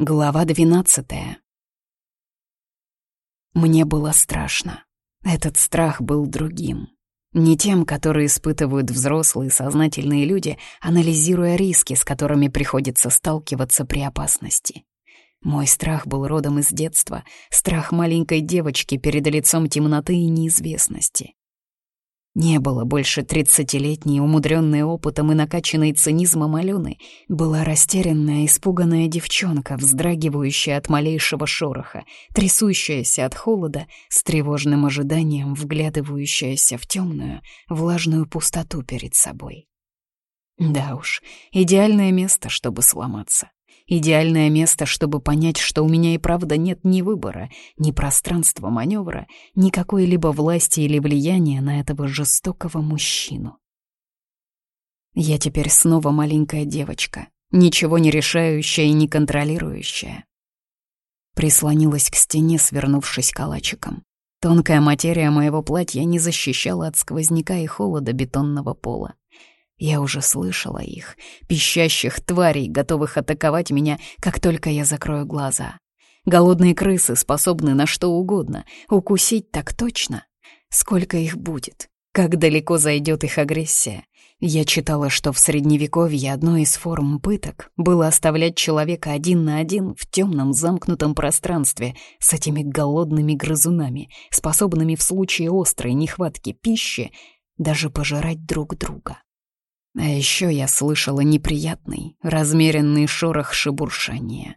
Глава двенадцатая. Мне было страшно. Этот страх был другим. Не тем, который испытывают взрослые сознательные люди, анализируя риски, с которыми приходится сталкиваться при опасности. Мой страх был родом из детства, страх маленькой девочки перед лицом темноты и неизвестности. Не было больше тридцатилетней, умудренной опытом и накачанной цинизмом Алены. Была растерянная, испуганная девчонка, вздрагивающая от малейшего шороха, трясущаяся от холода, с тревожным ожиданием вглядывающаяся в темную, влажную пустоту перед собой. Да уж, идеальное место, чтобы сломаться. Идеальное место, чтобы понять, что у меня и правда нет ни выбора, ни пространства маневра, ни какой-либо власти или влияния на этого жестокого мужчину. Я теперь снова маленькая девочка, ничего не решающая и не контролирующая. Прислонилась к стене, свернувшись калачиком. Тонкая материя моего платья не защищала от сквозняка и холода бетонного пола. Я уже слышала их, пищащих тварей, готовых атаковать меня, как только я закрою глаза. Голодные крысы способны на что угодно, укусить так точно. Сколько их будет? Как далеко зайдет их агрессия? Я читала, что в Средневековье одной из форм пыток было оставлять человека один на один в темном замкнутом пространстве с этими голодными грызунами, способными в случае острой нехватки пищи даже пожирать друг друга. А еще я слышала неприятный, размеренный шорох шебуршания.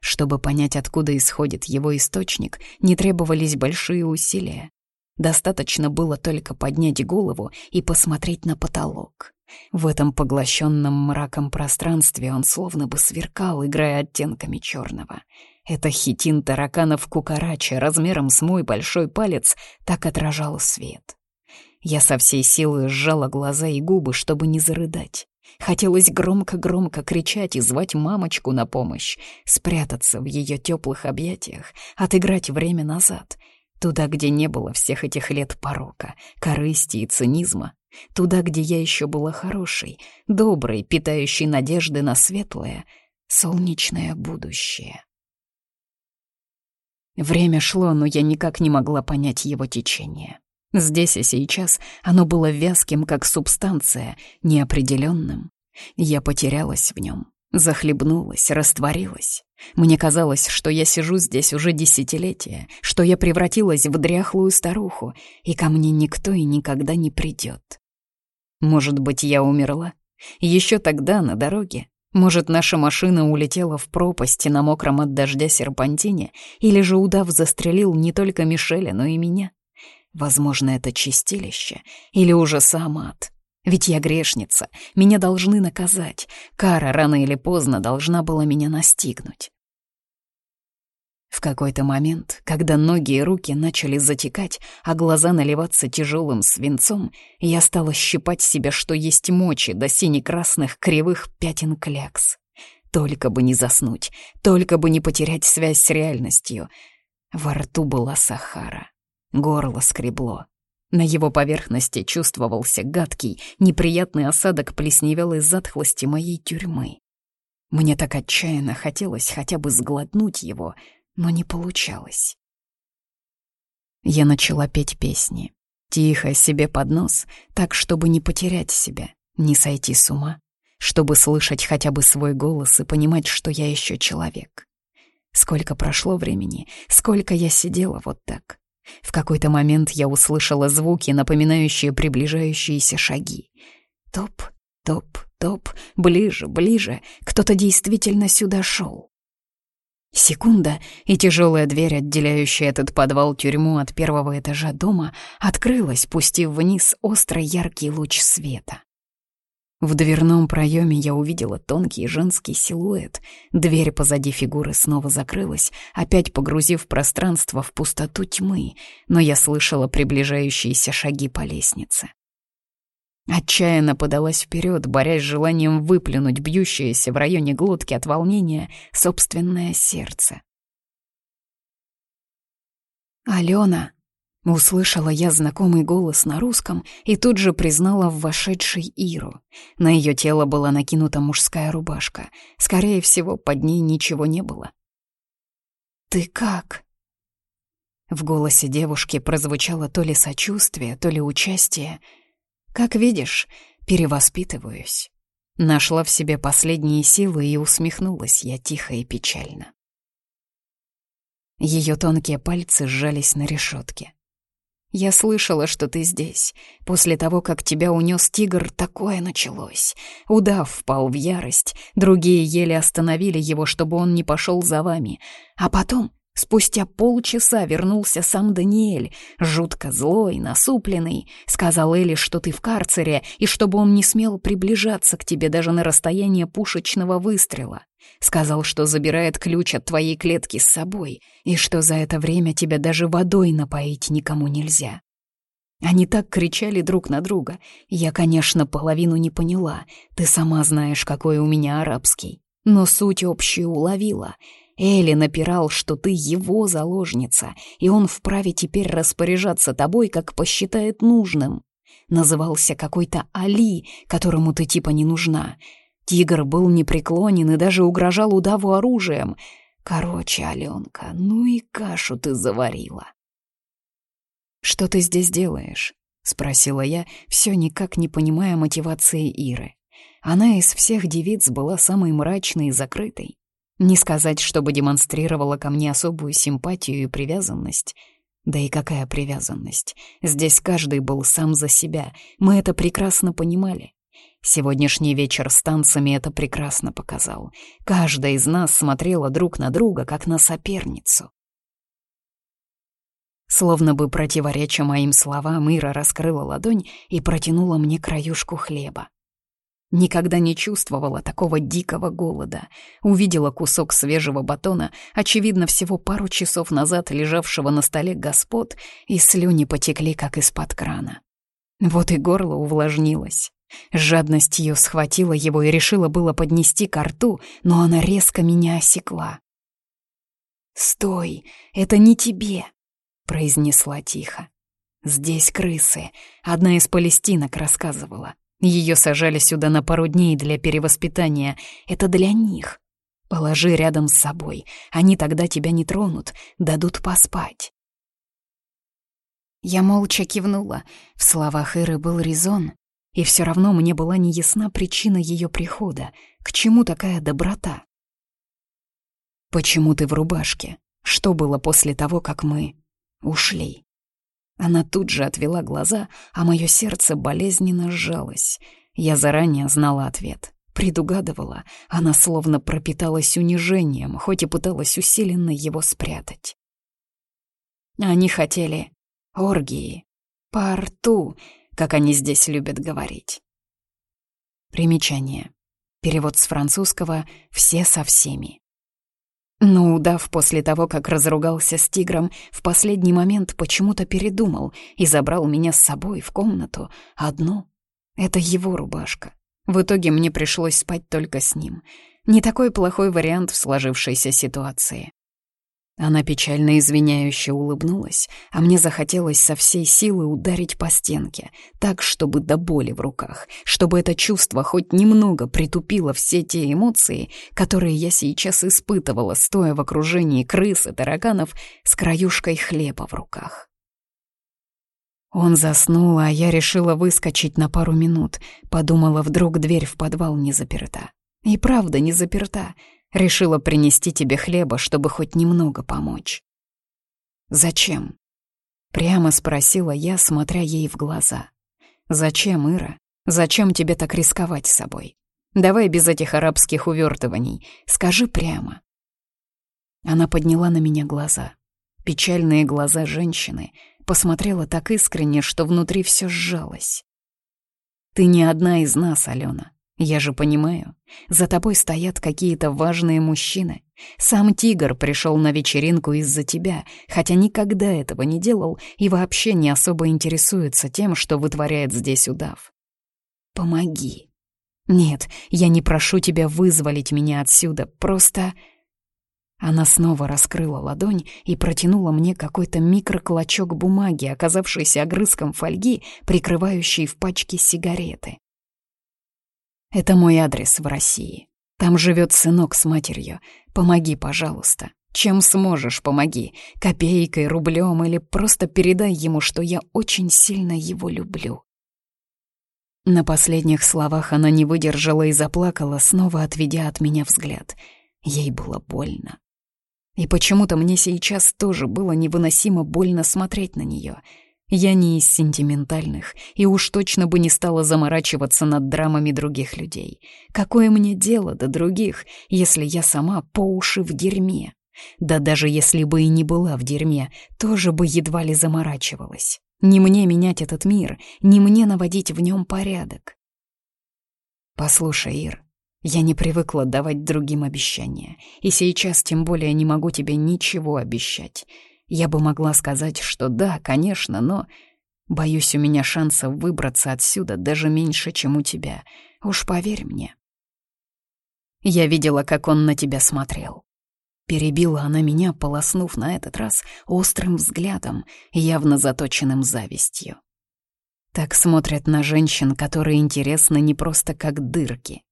Чтобы понять, откуда исходит его источник, не требовались большие усилия. Достаточно было только поднять голову и посмотреть на потолок. В этом поглощенном мраком пространстве он словно бы сверкал, играя оттенками черного. Это хитин тараканов кукарача размером с мой большой палец так отражал свет. Я со всей силы сжала глаза и губы, чтобы не зарыдать. Хотелось громко-громко кричать и звать мамочку на помощь, спрятаться в ее теплых объятиях, отыграть время назад, туда, где не было всех этих лет порока, корысти и цинизма, туда, где я еще была хорошей, доброй, питающей надежды на светлое, солнечное будущее. Время шло, но я никак не могла понять его течение. Здесь и сейчас оно было вязким, как субстанция, неопределенным. Я потерялась в нем, захлебнулась, растворилась. Мне казалось, что я сижу здесь уже десятилетия, что я превратилась в дряхлую старуху, и ко мне никто и никогда не придет. Может быть, я умерла? Еще тогда на дороге. Может, наша машина улетела в пропасть на мокром от дождя серпантине, или же удав застрелил не только Мишеля, но и меня. Возможно, это чистилище или уже сам ад. Ведь я грешница, меня должны наказать. Кара рано или поздно должна была меня настигнуть. В какой-то момент, когда ноги и руки начали затекать, а глаза наливаться тяжелым свинцом, я стала щипать себя, что есть мочи, до сине-красных кривых пятен клякс. Только бы не заснуть, только бы не потерять связь с реальностью. Во рту была Сахара. Горло скребло. На его поверхности чувствовался гадкий, неприятный осадок плесневелой затхлости моей тюрьмы. Мне так отчаянно хотелось хотя бы сглотнуть его, но не получалось. Я начала петь песни. Тихо себе под нос, так, чтобы не потерять себя, не сойти с ума, чтобы слышать хотя бы свой голос и понимать, что я еще человек. Сколько прошло времени, сколько я сидела вот так, в какой-то момент я услышала звуки, напоминающие приближающиеся шаги. Топ, топ, топ, ближе, ближе. Кто-то действительно сюда шел. Секунда, и тяжелая дверь, отделяющая этот подвал-тюрьму от первого этажа дома, открылась, пустив вниз острый яркий луч света. В дверном проеме я увидела тонкий женский силуэт. Дверь позади фигуры снова закрылась, опять погрузив пространство в пустоту тьмы, но я слышала приближающиеся шаги по лестнице. Отчаянно подалась вперед, борясь с желанием выплюнуть бьющееся в районе глотки от волнения собственное сердце. «Алена!» Услышала я знакомый голос на русском и тут же признала в вошедшей Иру. На ее тело была накинута мужская рубашка. Скорее всего, под ней ничего не было. «Ты как?» В голосе девушки прозвучало то ли сочувствие, то ли участие. «Как видишь, перевоспитываюсь». Нашла в себе последние силы и усмехнулась я тихо и печально. Ее тонкие пальцы сжались на решетке. «Я слышала, что ты здесь. После того, как тебя унес тигр, такое началось. Удав впал в ярость, другие еле остановили его, чтобы он не пошел за вами. А потом Спустя полчаса вернулся сам Даниэль, жутко злой, насупленный. Сказал Элли, что ты в карцере, и чтобы он не смел приближаться к тебе даже на расстояние пушечного выстрела. Сказал, что забирает ключ от твоей клетки с собой, и что за это время тебя даже водой напоить никому нельзя. Они так кричали друг на друга. Я, конечно, половину не поняла. Ты сама знаешь, какой у меня арабский. Но суть общую уловила — Элли напирал, что ты его заложница, и он вправе теперь распоряжаться тобой, как посчитает нужным. Назывался какой-то Али, которому ты типа не нужна. Тигр был непреклонен и даже угрожал удаву оружием. Короче, Аленка, ну и кашу ты заварила. «Что ты здесь делаешь?» — спросила я, все никак не понимая мотивации Иры. Она из всех девиц была самой мрачной и закрытой. Не сказать, чтобы демонстрировала ко мне особую симпатию и привязанность. Да и какая привязанность? Здесь каждый был сам за себя. Мы это прекрасно понимали. Сегодняшний вечер с танцами это прекрасно показал. Каждая из нас смотрела друг на друга, как на соперницу. Словно бы противореча моим словам, Ира раскрыла ладонь и протянула мне краюшку хлеба. Никогда не чувствовала такого дикого голода. Увидела кусок свежего батона, очевидно, всего пару часов назад лежавшего на столе господ, и слюни потекли, как из-под крана. Вот и горло увлажнилось. Жадность ее схватила его и решила было поднести ко рту, но она резко меня осекла. «Стой, это не тебе», — произнесла тихо. «Здесь крысы», — одна из палестинок рассказывала. Ее сажали сюда на пару дней для перевоспитания. Это для них. Положи рядом с собой. Они тогда тебя не тронут, дадут поспать. Я молча кивнула. В словах Иры был резон. И все равно мне была неясна причина ее прихода. К чему такая доброта? «Почему ты в рубашке? Что было после того, как мы ушли?» Она тут же отвела глаза, а мое сердце болезненно сжалось. Я заранее знала ответ. Предугадывала, она словно пропиталась унижением, хоть и пыталась усиленно его спрятать. Они хотели оргии, по рту, как они здесь любят говорить. Примечание. Перевод с французского «все со всеми». Но удав после того, как разругался с тигром, в последний момент почему-то передумал и забрал меня с собой в комнату, одну. Это его рубашка. В итоге мне пришлось спать только с ним. Не такой плохой вариант в сложившейся ситуации. Она печально извиняюще улыбнулась, а мне захотелось со всей силы ударить по стенке, так, чтобы до боли в руках, чтобы это чувство хоть немного притупило все те эмоции, которые я сейчас испытывала, стоя в окружении крыс и тараканов с краюшкой хлеба в руках. Он заснул, а я решила выскочить на пару минут, подумала, вдруг дверь в подвал не заперта. И правда не заперта, Решила принести тебе хлеба, чтобы хоть немного помочь». «Зачем?» — прямо спросила я, смотря ей в глаза. «Зачем, Ира? Зачем тебе так рисковать собой? Давай без этих арабских увертываний. Скажи прямо». Она подняла на меня глаза. Печальные глаза женщины. Посмотрела так искренне, что внутри все сжалось. «Ты не одна из нас, Алена. Я же понимаю, за тобой стоят какие-то важные мужчины. Сам Тигр пришел на вечеринку из-за тебя, хотя никогда этого не делал и вообще не особо интересуется тем, что вытворяет здесь удав. Помоги. Нет, я не прошу тебя вызволить меня отсюда, просто... Она снова раскрыла ладонь и протянула мне какой-то микроклочок бумаги, оказавшийся огрызком фольги, прикрывающей в пачке сигареты. Это мой адрес в России. Там живет сынок с матерью. Помоги, пожалуйста. Чем сможешь, помоги. Копейкой, рублем или просто передай ему, что я очень сильно его люблю. На последних словах она не выдержала и заплакала, снова отведя от меня взгляд. Ей было больно. И почему-то мне сейчас тоже было невыносимо больно смотреть на нее. Я не из сентиментальных, и уж точно бы не стала заморачиваться над драмами других людей. Какое мне дело до других, если я сама по уши в дерьме? Да даже если бы и не была в дерьме, тоже бы едва ли заморачивалась. Не мне менять этот мир, не мне наводить в нем порядок. Послушай, Ир, я не привыкла давать другим обещания, и сейчас тем более не могу тебе ничего обещать. Я бы могла сказать, что да, конечно, но... Боюсь, у меня шансов выбраться отсюда даже меньше, чем у тебя. Уж поверь мне. Я видела, как он на тебя смотрел. Перебила она меня, полоснув на этот раз острым взглядом, явно заточенным завистью. Так смотрят на женщин, которые интересны не просто как дырки.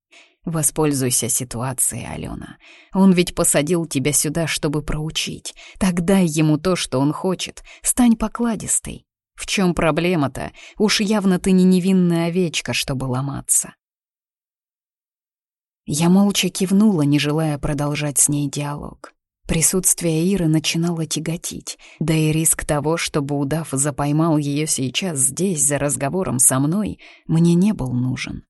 Воспользуйся ситуацией, Алена. Он ведь посадил тебя сюда, чтобы проучить. Так дай ему то, что он хочет. Стань покладистой. В чем проблема-то? Уж явно ты не невинная овечка, чтобы ломаться. Я молча кивнула, не желая продолжать с ней диалог. Присутствие Иры начинало тяготить, да и риск того, чтобы удав запоймал ее сейчас здесь, за разговором со мной, мне не был нужен.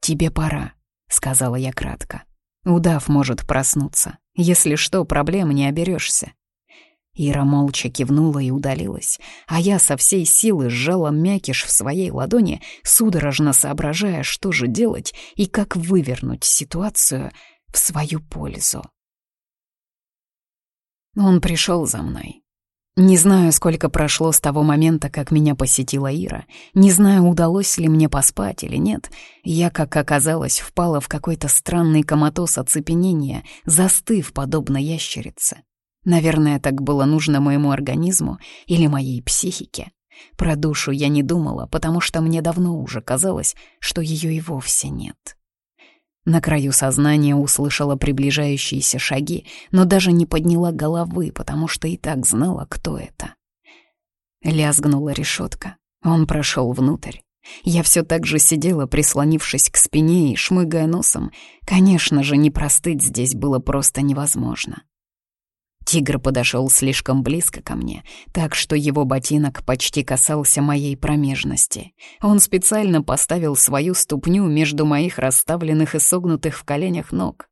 «Тебе пора», — сказала я кратко. «Удав может проснуться. Если что, проблем не оберешься». Ира молча кивнула и удалилась, а я со всей силы сжала мякиш в своей ладони, судорожно соображая, что же делать и как вывернуть ситуацию в свою пользу. Он пришел за мной. Не знаю, сколько прошло с того момента, как меня посетила Ира. Не знаю, удалось ли мне поспать или нет. Я, как оказалось, впала в какой-то странный коматоз оцепенения, застыв, подобно ящерице. Наверное, так было нужно моему организму или моей психике. Про душу я не думала, потому что мне давно уже казалось, что ее и вовсе нет. На краю сознания услышала приближающиеся шаги, но даже не подняла головы, потому что и так знала, кто это. Лязгнула решетка. Он прошел внутрь. Я все так же сидела, прислонившись к спине и шмыгая носом. Конечно же, не простыть здесь было просто невозможно. Тигр подошел слишком близко ко мне, так что его ботинок почти касался моей промежности. Он специально поставил свою ступню между моих расставленных и согнутых в коленях ног.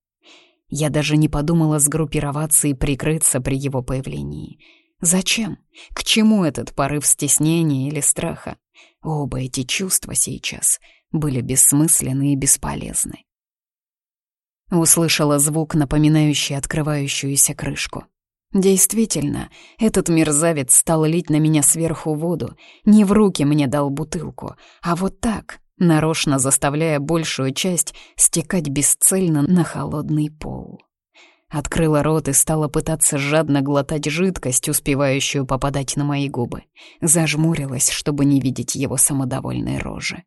Я даже не подумала сгруппироваться и прикрыться при его появлении. Зачем? К чему этот порыв стеснения или страха? Оба эти чувства сейчас были бессмысленны и бесполезны. Услышала звук, напоминающий открывающуюся крышку. Действительно, этот мерзавец стал лить на меня сверху воду, не в руки мне дал бутылку, а вот так, нарочно заставляя большую часть стекать бесцельно на холодный пол. Открыла рот и стала пытаться жадно глотать жидкость, успевающую попадать на мои губы. Зажмурилась, чтобы не видеть его самодовольной рожи.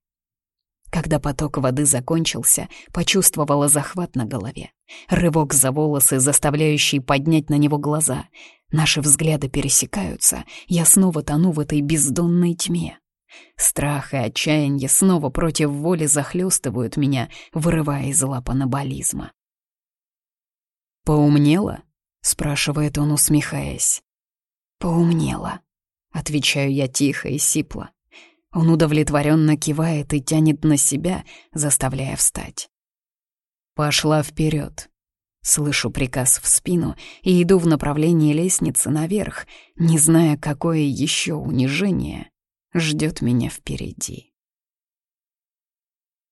Когда поток воды закончился, почувствовала захват на голове. Рывок за волосы, заставляющий поднять на него глаза. Наши взгляды пересекаются, я снова тону в этой бездонной тьме. Страх и отчаяние снова против воли захлестывают меня, вырывая из лап анаболизма. «Поумнела?» — спрашивает он, усмехаясь. «Поумнела», — отвечаю я тихо и сипло. Он удовлетворенно кивает и тянет на себя, заставляя встать. «Пошла вперед. Слышу приказ в спину и иду в направлении лестницы наверх, не зная, какое еще унижение ждет меня впереди.